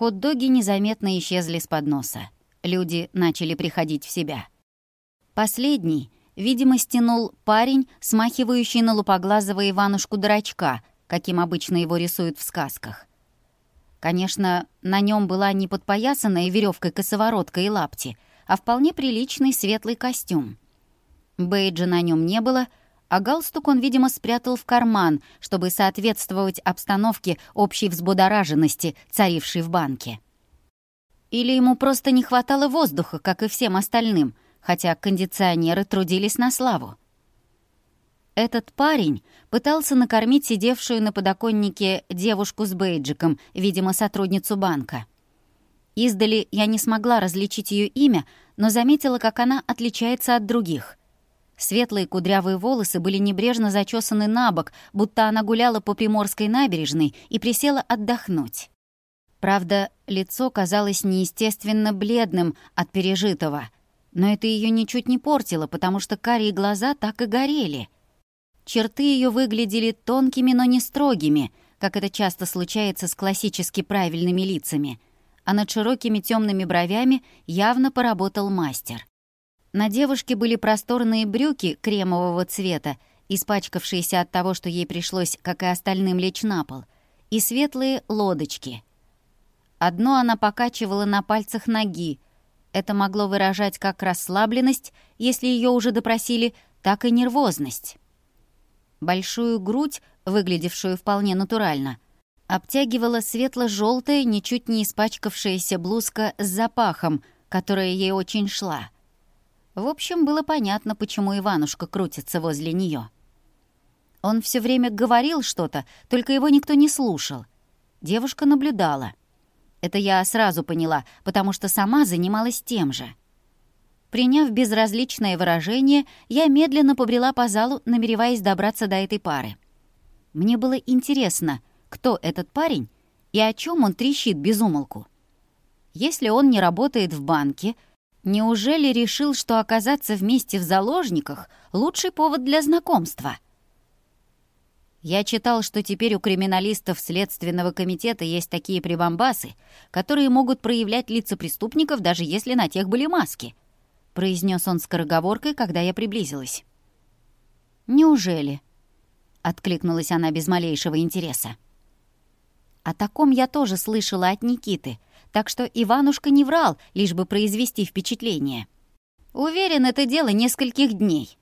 Ход Доги незаметно исчезли с подноса. Люди начали приходить в себя. Последний, видимо, стянул парень, смахивающий на лупоглазого Иванушку-дурачка, каким обычно его рисуют в сказках. Конечно, на нем была не подпоясанная веревкой косоворотка и лапти, а вполне приличный светлый костюм. Бейджа на нем не было — а галстук он, видимо, спрятал в карман, чтобы соответствовать обстановке общей взбудораженности, царившей в банке. Или ему просто не хватало воздуха, как и всем остальным, хотя кондиционеры трудились на славу. Этот парень пытался накормить сидевшую на подоконнике девушку с бейджиком, видимо, сотрудницу банка. Издали я не смогла различить ее имя, но заметила, как она отличается от других. Светлые кудрявые волосы были небрежно зачесаны на бок, будто она гуляла по Приморской набережной и присела отдохнуть. Правда, лицо казалось неестественно бледным от пережитого, но это ее ничуть не портило, потому что карие глаза так и горели. Черты ее выглядели тонкими, но не строгими, как это часто случается с классически правильными лицами, а над широкими темными бровями явно поработал мастер. На девушке были просторные брюки кремового цвета, испачкавшиеся от того, что ей пришлось, как и остальным, лечь на пол, и светлые лодочки. Одно она покачивала на пальцах ноги. Это могло выражать как расслабленность, если ее уже допросили, так и нервозность. Большую грудь, выглядевшую вполне натурально, обтягивала светло-желтая, ничуть не испачкавшаяся блузка с запахом, которая ей очень шла — В общем, было понятно, почему Иванушка крутится возле нее. Он все время говорил что-то, только его никто не слушал. Девушка наблюдала. Это я сразу поняла, потому что сама занималась тем же. Приняв безразличное выражение, я медленно побрела по залу, намереваясь добраться до этой пары. Мне было интересно, кто этот парень и о чем он трещит без умолку. Если он не работает в банке, Неужели решил, что оказаться вместе в заложниках — лучший повод для знакомства? Я читал, что теперь у криминалистов Следственного комитета есть такие прибамбасы, которые могут проявлять лица преступников, даже если на тех были маски. Произнес он скороговоркой, когда я приблизилась. «Неужели?» — откликнулась она без малейшего интереса. «О таком я тоже слышала от Никиты — так что Иванушка не врал, лишь бы произвести впечатление. Уверен, это дело нескольких дней.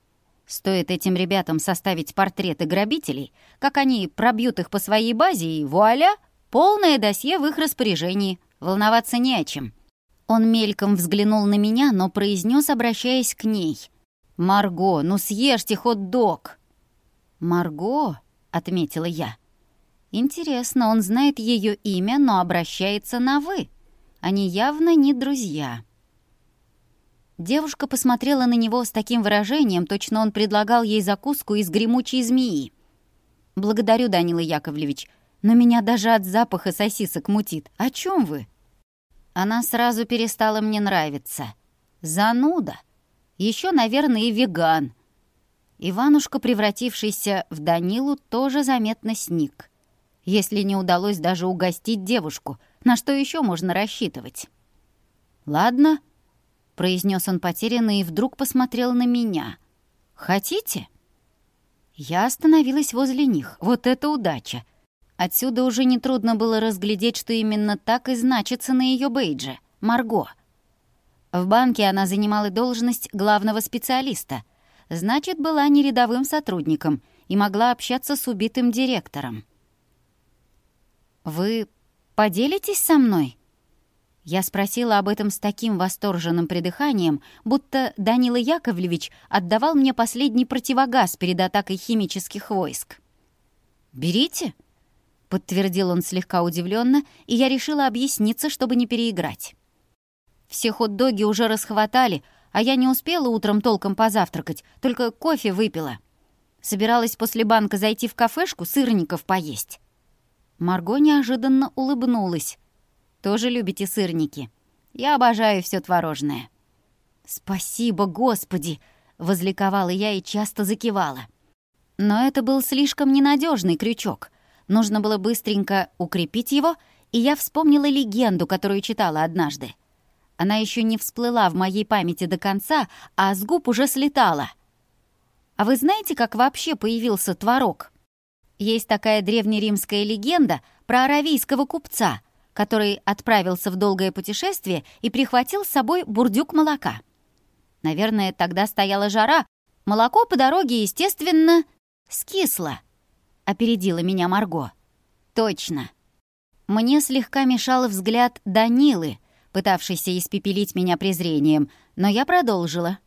Стоит этим ребятам составить портреты грабителей, как они пробьют их по своей базе, и вуаля, полное досье в их распоряжении. Волноваться не о чем. Он мельком взглянул на меня, но произнес, обращаясь к ней. «Марго, ну съешьте хот-дог!» «Марго?» — отметила я. «Интересно, он знает ее имя, но обращается на «вы». Они явно не друзья. Девушка посмотрела на него с таким выражением, точно он предлагал ей закуску из гремучей змеи. «Благодарю, Данила Яковлевич, но меня даже от запаха сосисок мутит. О чем вы?» Она сразу перестала мне нравиться. Зануда. Еще, наверное, и веган. Иванушка, превратившийся в Данилу, тоже заметно сник. Если не удалось даже угостить девушку — на что еще можно рассчитывать? «Ладно», — произнес он потерянно и вдруг посмотрел на меня. «Хотите?» Я остановилась возле них. Вот это удача! Отсюда уже нетрудно было разглядеть, что именно так и значится на ее бейдже — Марго. В банке она занимала должность главного специалиста. Значит, была не рядовым сотрудником и могла общаться с убитым директором. «Вы «Поделитесь со мной?» Я спросила об этом с таким восторженным придыханием, будто Данила Яковлевич отдавал мне последний противогаз перед атакой химических войск. «Берите», — подтвердил он слегка удивленно, и я решила объясниться, чтобы не переиграть. Все хот-доги уже расхватали, а я не успела утром толком позавтракать, только кофе выпила. Собиралась после банка зайти в кафешку сырников поесть. Марго неожиданно улыбнулась. «Тоже любите сырники? Я обожаю все творожное». «Спасибо, Господи!» — возликовала я и часто закивала. Но это был слишком ненадежный крючок. Нужно было быстренько укрепить его, и я вспомнила легенду, которую читала однажды. Она еще не всплыла в моей памяти до конца, а с губ уже слетала. «А вы знаете, как вообще появился творог?» Есть такая древнеримская легенда про аравийского купца, который отправился в долгое путешествие и прихватил с собой бурдюк молока. Наверное, тогда стояла жара, молоко по дороге, естественно, скисло. Опередила меня Марго. Точно. Мне слегка мешал взгляд Данилы, пытавшийся испепелить меня презрением, но я продолжила.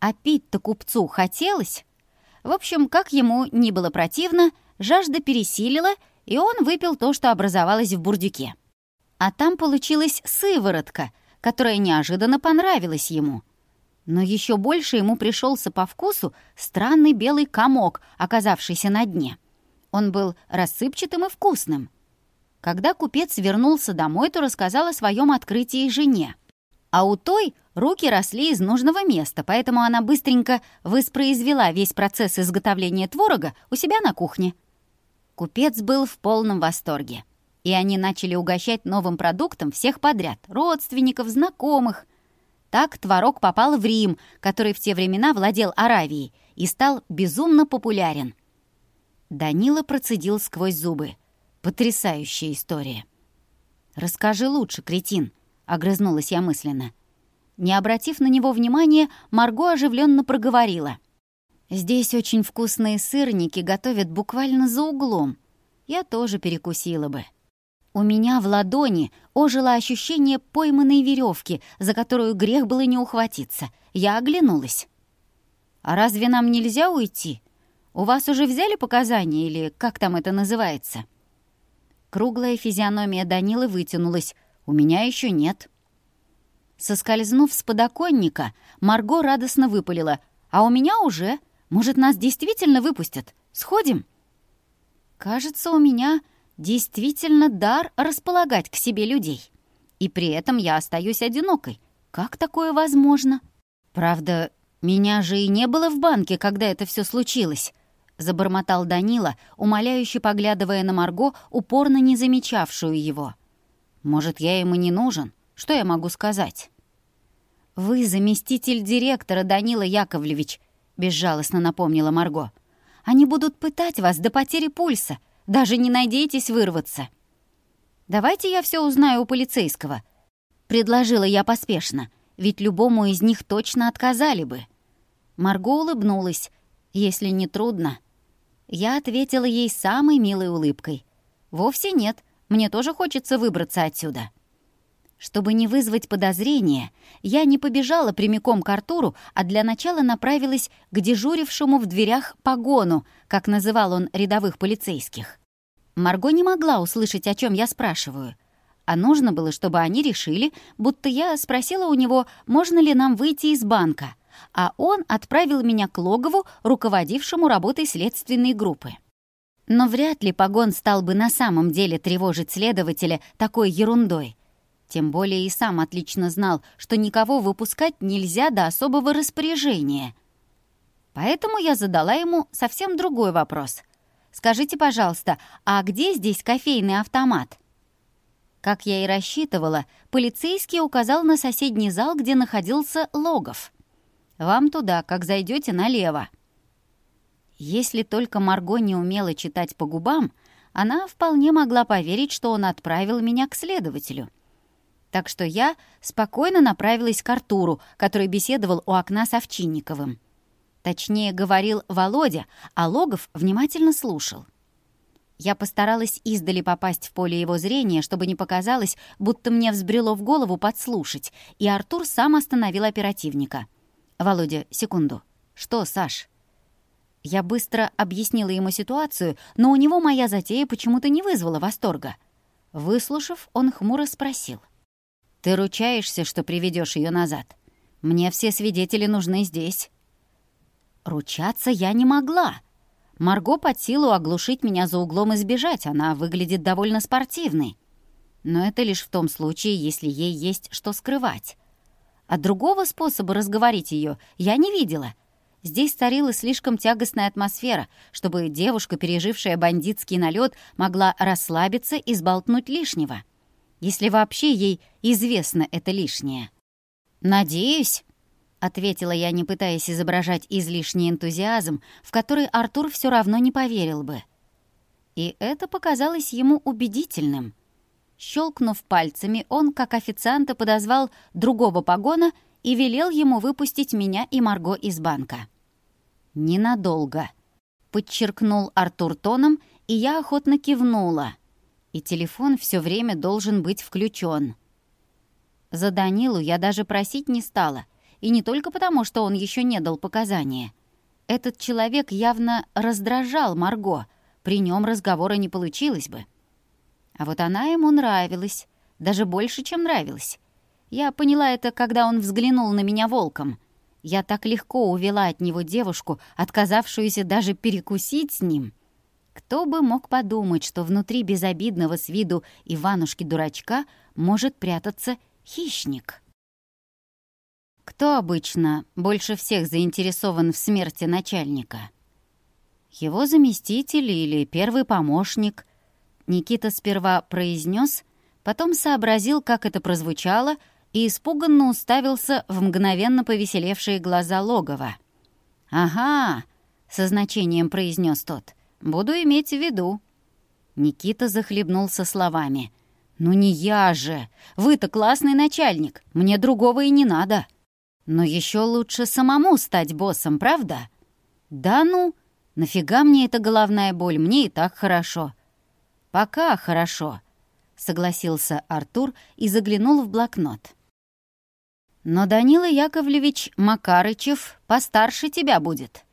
А пить-то купцу хотелось? В общем, как ему ни было противно, — жажда пересилила, и он выпил то, что образовалось в бурдюке. А там получилась сыворотка, которая неожиданно понравилась ему. Но еще больше ему пришелся по вкусу странный белый комок, оказавшийся на дне. Он был рассыпчатым и вкусным. Когда купец вернулся домой, то рассказал о своем открытии жене. А у той руки росли из нужного места, поэтому она быстренько воспроизвела весь процесс изготовления творога у себя на кухне. Купец был в полном восторге. И они начали угощать новым продуктом всех подряд – родственников, знакомых. Так творог попал в Рим, который в те времена владел Аравией и стал безумно популярен. Данила процедил сквозь зубы. «Потрясающая история!» «Расскажи лучше, кретин!» — огрызнулась я мысленно. Не обратив на него внимания, Марго оживленно проговорила. «Здесь очень вкусные сырники готовят буквально за углом. Я тоже перекусила бы». У меня в ладони ожило ощущение пойманной веревки, за которую грех было не ухватиться. Я оглянулась. «А разве нам нельзя уйти? У вас уже взяли показания или как там это называется?» Круглая физиономия Данилы вытянулась. «У меня еще нет». Соскользнув с подоконника, Марго радостно выпалила. «А у меня уже. Может, нас действительно выпустят? Сходим?» «Кажется, у меня действительно дар располагать к себе людей. И при этом я остаюсь одинокой. Как такое возможно?» «Правда, меня же и не было в банке, когда это все случилось», — забормотал Данила, умоляюще поглядывая на Марго, упорно не замечавшую его. «Может, я ему не нужен? Что я могу сказать?» «Вы заместитель директора, Данила Яковлевич безжалостно напомнила Марго. «Они будут пытать вас до потери пульса. Даже не надейтесь вырваться». «Давайте я все узнаю у полицейского», — предложила я поспешно, ведь любому из них точно отказали бы. Марго улыбнулась. «Если не трудно». Я ответила ей самой милой улыбкой. «Вовсе нет. Мне тоже хочется выбраться отсюда». Чтобы не вызвать подозрения, я не побежала прямиком к Артуру, а для начала направилась к дежурившему в дверях погону, как называл он рядовых полицейских. Марго не могла услышать, о чем я спрашиваю. А нужно было, чтобы они решили, будто я спросила у него, можно ли нам выйти из банка, а он отправил меня к логову, руководившему работой следственной группы. Но вряд ли погон стал бы на самом деле тревожить следователя такой ерундой — тем более и сам отлично знал, что никого выпускать нельзя до особого распоряжения. Поэтому я задала ему совсем другой вопрос. «Скажите, пожалуйста, а где здесь кофейный автомат?» Как я и рассчитывала, полицейский указал на соседний зал, где находился Логов. «Вам туда, как зайдете налево». Если только Марго не умела читать по губам, она вполне могла поверить, что он отправил меня к следователю так что я спокойно направилась к Артуру, который беседовал у окна с Овчинниковым. Точнее, говорил Володя, а Логов внимательно слушал. Я постаралась издали попасть в поле его зрения, чтобы не показалось, будто мне взбрело в голову подслушать, и Артур сам остановил оперативника. «Володя, секунду. Что, Саш?» Я быстро объяснила ему ситуацию, но у него моя затея почему-то не вызвала восторга. Выслушав, он хмуро спросил. Ты ручаешься, что приведешь ее назад? Мне все свидетели нужны здесь». Ручаться я не могла. Марго под силу оглушить меня за углом и сбежать, она выглядит довольно спортивной. Но это лишь в том случае, если ей есть что скрывать. А другого способа разговорить ее я не видела. Здесь царила слишком тягостная атмосфера, чтобы девушка, пережившая бандитский налет, могла расслабиться и сболтнуть лишнего. Если вообще ей известно это лишнее. «Надеюсь», — ответила я, не пытаясь изображать излишний энтузиазм, в который Артур все равно не поверил бы. И это показалось ему убедительным. Щелкнув пальцами, он, как официанта, подозвал другого погона и велел ему выпустить меня и Марго из банка. «Ненадолго», — подчеркнул Артур тоном, и я охотно кивнула. и телефон все время должен быть включен. За Данилу я даже просить не стала, и не только потому, что он еще не дал показания. Этот человек явно раздражал Марго, при нем разговора не получилось бы. А вот она ему нравилась, даже больше, чем нравилась. Я поняла это, когда он взглянул на меня волком. Я так легко увела от него девушку, отказавшуюся даже перекусить с ним. Кто бы мог подумать, что внутри безобидного с виду Иванушки-дурачка может прятаться хищник? Кто обычно больше всех заинтересован в смерти начальника? Его заместитель или первый помощник? Никита сперва произнес, потом сообразил, как это прозвучало — и испуганно уставился в мгновенно повеселевшие глаза логова. «Ага», — со значением произнес тот, — «буду иметь в виду». Никита захлебнулся словами. «Ну не я же! Вы-то классный начальник, мне другого и не надо. Но еще лучше самому стать боссом, правда?» «Да ну, нафига мне эта головная боль, мне и так хорошо». «Пока хорошо», — согласился Артур и заглянул в блокнот. Но Данила Яковлевич Макарычев постарше тебя будет.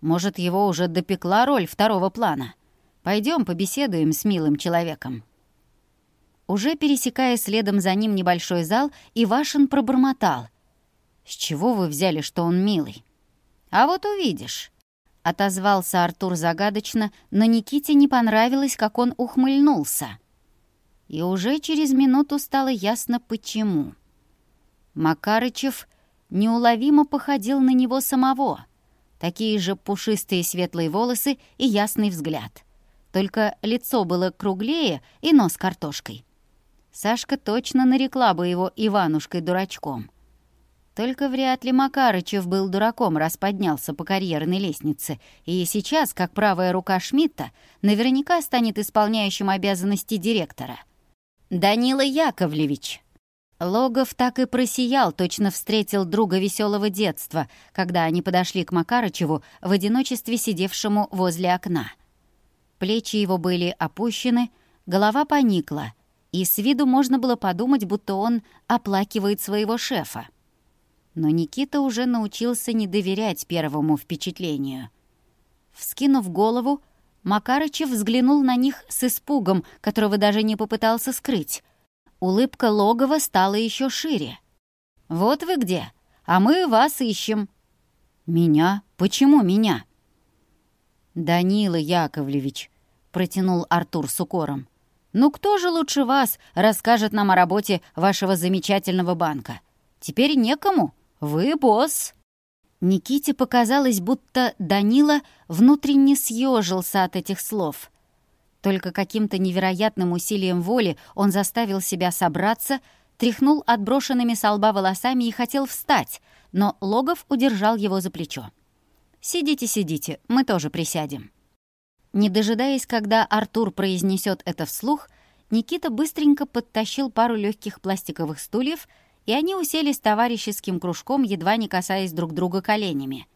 Может, его уже допекла роль второго плана. Пойдем побеседуем с милым человеком». Уже пересекая следом за ним небольшой зал, Ивашин пробормотал. «С чего вы взяли, что он милый?» «А вот увидишь», — отозвался Артур загадочно, но Никите не понравилось, как он ухмыльнулся. И уже через минуту стало ясно, почему. Макарычев неуловимо походил на него самого — такие же пушистые светлые волосы и ясный взгляд. Только лицо было круглее и нос картошкой. Сашка точно нарекла бы его Иванушкой-дурачком. Только вряд ли Макарычев был дураком, раз поднялся по карьерной лестнице, и сейчас, как правая рука Шмидта, наверняка станет исполняющим обязанности директора. «Данила Яковлевич», Логов так и просиял, точно встретил друга веселого детства, когда они подошли к Макарычеву в одиночестве сидевшему возле окна. Плечи его были опущены, голова поникла, и с виду можно было подумать, будто он оплакивает своего шефа. Но Никита уже научился не доверять первому впечатлению. Вскинув голову, Макарычев взглянул на них с испугом, которого даже не попытался скрыть. Улыбка логова стала еще шире. «Вот вы где, а мы вас ищем». «Меня? Почему меня?» «Данила Яковлевич», — протянул Артур с укором. «Ну кто же лучше вас расскажет нам о работе вашего замечательного банка? Теперь некому. Вы босс». Никите показалось, будто Данила внутренне съежился от этих слов. Только каким-то невероятным усилием воли он заставил себя собраться, тряхнул отброшенными со лба волосами и хотел встать, но Логов удержал его за плечо. «Сидите, сидите, мы тоже присядем». Не дожидаясь, когда Артур произнесет это вслух, Никита быстренько подтащил пару легких пластиковых стульев, и они уселись товарищеским кружком, едва не касаясь друг друга коленями.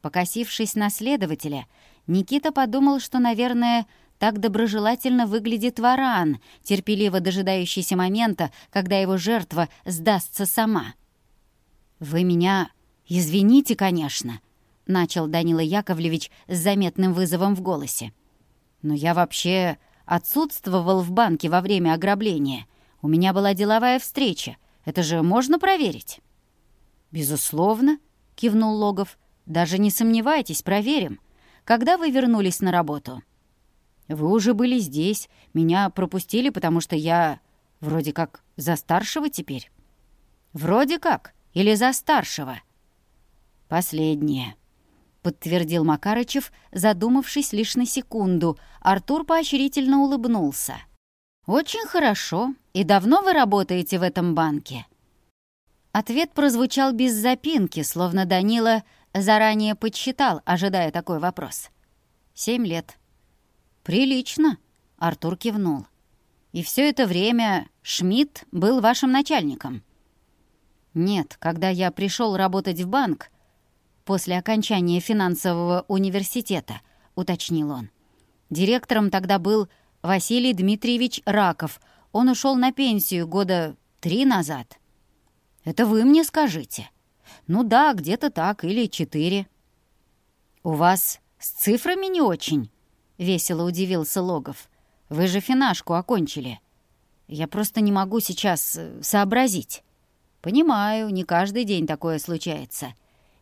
Покосившись на следователя, Никита подумал, что, наверное, так доброжелательно выглядит варан, терпеливо дожидающийся момента, когда его жертва сдастся сама. «Вы меня извините, конечно», — начал Данила Яковлевич с заметным вызовом в голосе. «Но я вообще отсутствовал в банке во время ограбления. У меня была деловая встреча. Это же можно проверить?» «Безусловно», — кивнул Логов. «Даже не сомневайтесь, проверим. Когда вы вернулись на работу?» Вы уже были здесь, меня пропустили, потому что я вроде как за старшего теперь. Вроде как или за старшего? Последнее. — подтвердил Макарычев, задумавшись лишь на секунду. Артур поощрительно улыбнулся. «Очень хорошо. И давно вы работаете в этом банке?» Ответ прозвучал без запинки, словно Данила заранее подсчитал, ожидая такой вопрос. «Семь лет». «Прилично», — Артур кивнул. «И все это время Шмидт был вашим начальником?» «Нет, когда я пришел работать в банк, после окончания финансового университета», — уточнил он. «Директором тогда был Василий Дмитриевич Раков. Он ушел на пенсию года три назад». «Это вы мне скажите?» «Ну да, где-то так, или четыре». «У вас с цифрами не очень?» весело удивился Логов. «Вы же финашку окончили. Я просто не могу сейчас э, сообразить». «Понимаю, не каждый день такое случается.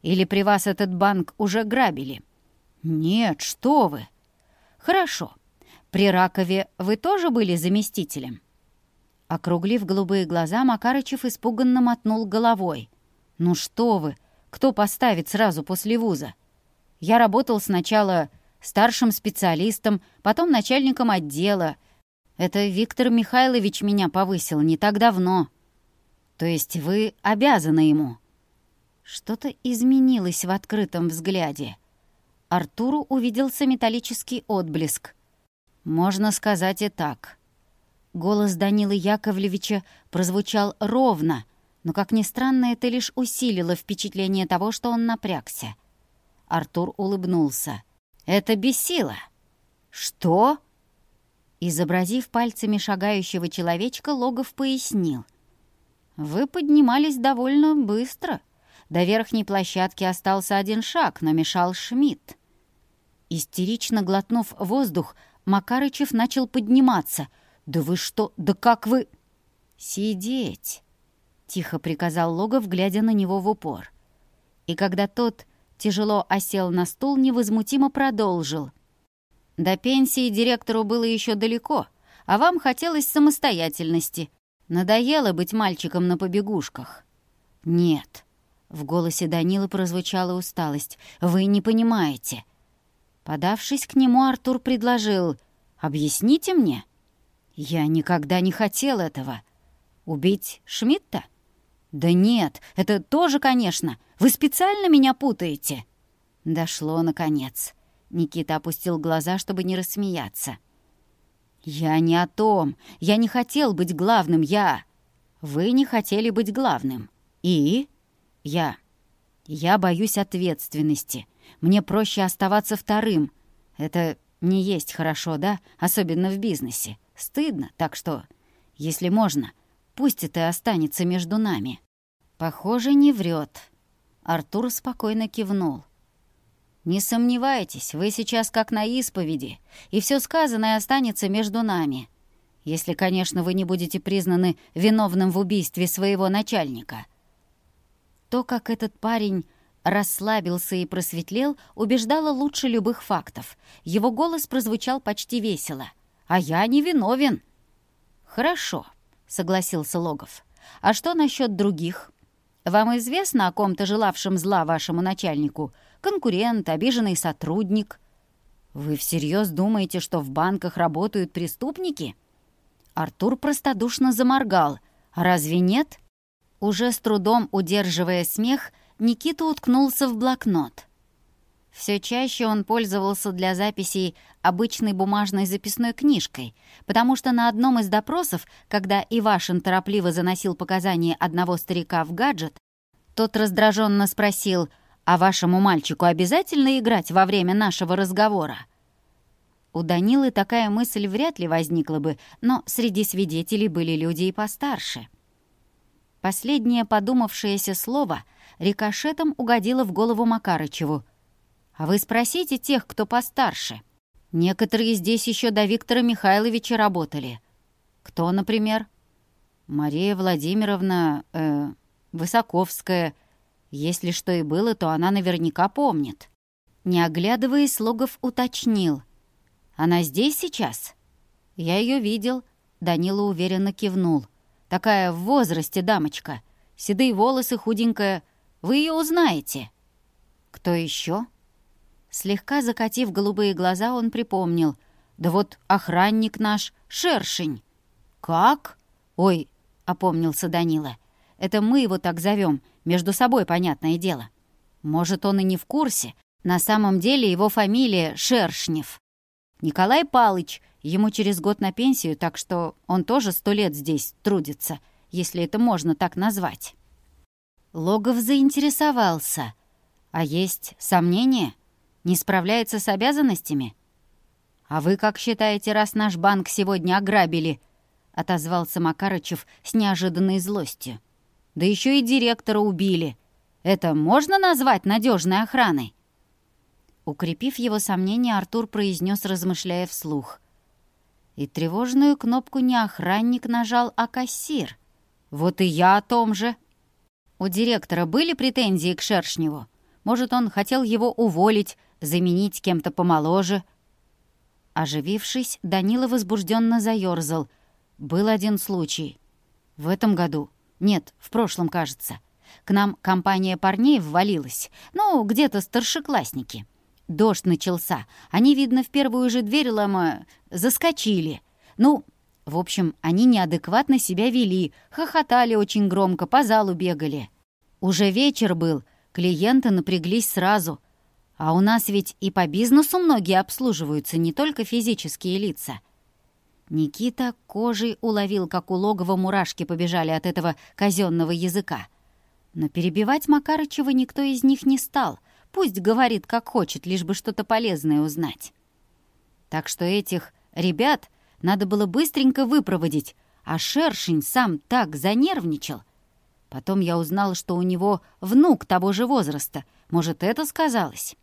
Или при вас этот банк уже грабили?» «Нет, что вы!» «Хорошо. При Ракове вы тоже были заместителем?» Округлив голубые глаза, Макарычев испуганно мотнул головой. «Ну что вы! Кто поставит сразу после вуза? Я работал сначала старшим специалистом, потом начальником отдела. Это Виктор Михайлович меня повысил не так давно. То есть вы обязаны ему». Что-то изменилось в открытом взгляде. Артуру увиделся металлический отблеск. «Можно сказать и так». Голос Данилы Яковлевича прозвучал ровно, но, как ни странно, это лишь усилило впечатление того, что он напрягся. Артур улыбнулся. Это бесило. Что? Изобразив пальцами шагающего человечка, Логов пояснил. Вы поднимались довольно быстро. До верхней площадки остался один шаг, но мешал Шмидт. Истерично глотнув воздух, Макарычев начал подниматься. «Да вы что? Да как вы...» «Сидеть!» — тихо приказал Логов, глядя на него в упор. И когда тот тяжело осел на стул, невозмутимо продолжил. «До пенсии директору было еще далеко, а вам хотелось самостоятельности. Надоело быть мальчиком на побегушках». «Нет», — в голосе Данилы прозвучала усталость, — «вы не понимаете». Подавшись к нему, Артур предложил «Объясните мне». «Я никогда не хотел этого. Убить Шмидта?» «Да нет, это тоже, конечно. Вы специально меня путаете?» Дошло наконец. Никита опустил глаза, чтобы не рассмеяться. «Я не о том. Я не хотел быть главным. Я...» «Вы не хотели быть главным. И...» «Я...» «Я боюсь ответственности. Мне проще оставаться вторым. Это не есть хорошо, да? Особенно в бизнесе. Стыдно, так что... Если можно, Пусть это останется между нами». «Похоже, не врет. Артур спокойно кивнул. «Не сомневайтесь, вы сейчас как на исповеди, и все сказанное останется между нами. Если, конечно, вы не будете признаны виновным в убийстве своего начальника». То, как этот парень расслабился и просветлел, убеждало лучше любых фактов. Его голос прозвучал почти весело. «А я не виновен». «Хорошо», — согласился Логов. «А что насчет других? Вам известно о ком-то, желавшем зла вашему начальнику? Конкурент, обиженный сотрудник?» «Вы всерьез думаете, что в банках работают преступники?» Артур простодушно заморгал. А «Разве нет?» Уже с трудом удерживая смех, Никита уткнулся в блокнот. Все чаще он пользовался для записей обычной бумажной записной книжкой, потому что на одном из допросов, когда Ивашин торопливо заносил показания одного старика в гаджет, тот раздраженно спросил, «А вашему мальчику обязательно играть во время нашего разговора?» У Данилы такая мысль вряд ли возникла бы, но среди свидетелей были люди и постарше — Последнее подумавшееся слово рикошетом угодило в голову Макарычеву. «А А Вы спросите тех, кто постарше. Некоторые здесь еще до Виктора Михайловича работали. Кто, например? Мария Владимировна э, Высоковская. Если что и было, то она наверняка помнит. Не оглядываясь, Логов уточнил. «Она здесь сейчас?» «Я ее видел», — Данила уверенно кивнул. «Такая в возрасте дамочка. Седые волосы, худенькая. Вы ее узнаете». «Кто еще?» Слегка закатив голубые глаза, он припомнил. «Да вот охранник наш, Шершень!» «Как?» «Ой!» — опомнился Данила. «Это мы его так зовем, между собой, понятное дело. Может, он и не в курсе. На самом деле его фамилия Шершнев. Николай Палыч, ему через год на пенсию, так что он тоже сто лет здесь трудится, если это можно так назвать». Логов заинтересовался. «А есть сомнения?» Не справляется с обязанностями? А вы как считаете, раз наш банк сегодня ограбили? Отозвался Макарычев с неожиданной злостью. Да еще и директора убили. Это можно назвать надежной охраной? Укрепив его сомнения, Артур произнес, размышляя вслух. И тревожную кнопку не охранник нажал, а кассир. Вот и я о том же. У директора были претензии к Шершневу? Может, он хотел его уволить, заменить кем-то помоложе. Оживившись, Данила возбужденно заерзал. Был один случай. В этом году. Нет, в прошлом, кажется. К нам компания парней ввалилась. Ну, где-то старшеклассники. Дождь начался. Они, видно, в первую же дверь лома заскочили. Ну, в общем, они неадекватно себя вели, хохотали очень громко, по залу бегали. Уже вечер был, клиенты напряглись сразу — а у нас ведь и по бизнесу многие обслуживаются, не только физические лица. Никита кожей уловил, как у логова мурашки побежали от этого казенного языка. Но перебивать Макарычева никто из них не стал. Пусть говорит, как хочет, лишь бы что-то полезное узнать. Так что этих ребят надо было быстренько выпроводить, а Шершень сам так занервничал. Потом я узнал, что у него внук того же возраста. Может, это сказалось?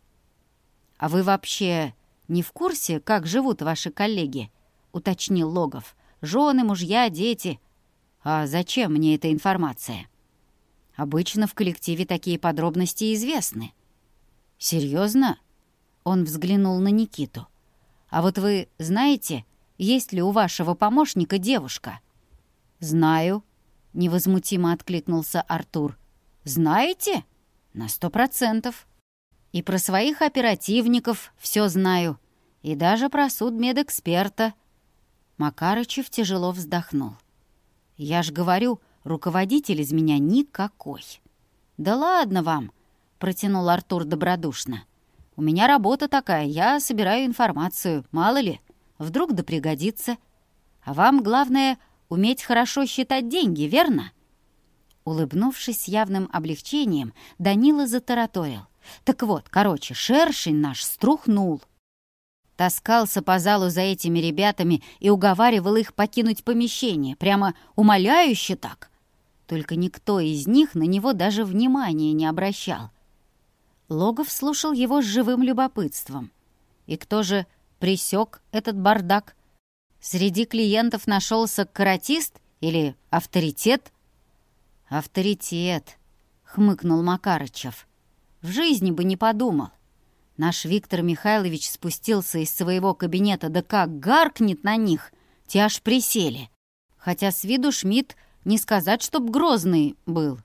«А вы вообще не в курсе, как живут ваши коллеги?» — уточнил Логов. «Жены, мужья, дети. А зачем мне эта информация?» «Обычно в коллективе такие подробности известны». «Серьезно?» — он взглянул на Никиту. «А вот вы знаете, есть ли у вашего помощника девушка?» «Знаю», — невозмутимо откликнулся Артур. «Знаете?» «На сто процентов». И про своих оперативников все знаю. И даже про судмедэксперта». Макарычев тяжело вздохнул. «Я ж говорю, руководитель из меня никакой». «Да ладно вам», — протянул Артур добродушно. «У меня работа такая, я собираю информацию, мало ли, вдруг да пригодится. А вам главное — уметь хорошо считать деньги, верно?» Улыбнувшись явным облегчением, Данила затараторил. Так вот, короче, шершень наш струхнул. Таскался по залу за этими ребятами и уговаривал их покинуть помещение, прямо умоляюще так. Только никто из них на него даже внимания не обращал. Логов слушал его с живым любопытством. И кто же присек этот бардак? Среди клиентов нашелся каратист или авторитет? «Авторитет», — хмыкнул Макарычев. В жизни бы не подумал. Наш Виктор Михайлович спустился из своего кабинета, да как гаркнет на них, те аж присели. Хотя с виду Шмидт не сказать, чтоб грозный был.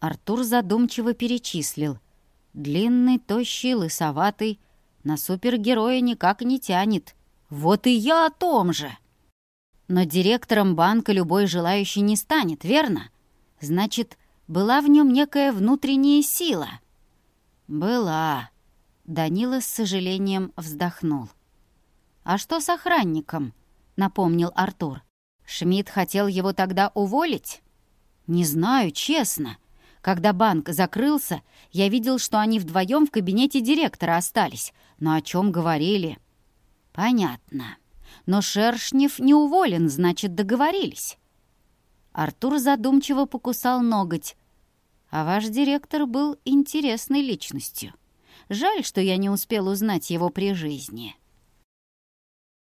Артур задумчиво перечислил. Длинный, тощий, лысоватый. На супергероя никак не тянет. Вот и я о том же. Но директором банка любой желающий не станет, верно? Значит, была в нем некая внутренняя сила — «Была». Данила с сожалением вздохнул. «А что с охранником?» — напомнил Артур. «Шмидт хотел его тогда уволить?» «Не знаю, честно. Когда банк закрылся, я видел, что они вдвоем в кабинете директора остались. Но о чем говорили?» «Понятно. Но Шершнев не уволен, значит, договорились». Артур задумчиво покусал ноготь. А ваш директор был интересной личностью. Жаль, что я не успел узнать его при жизни».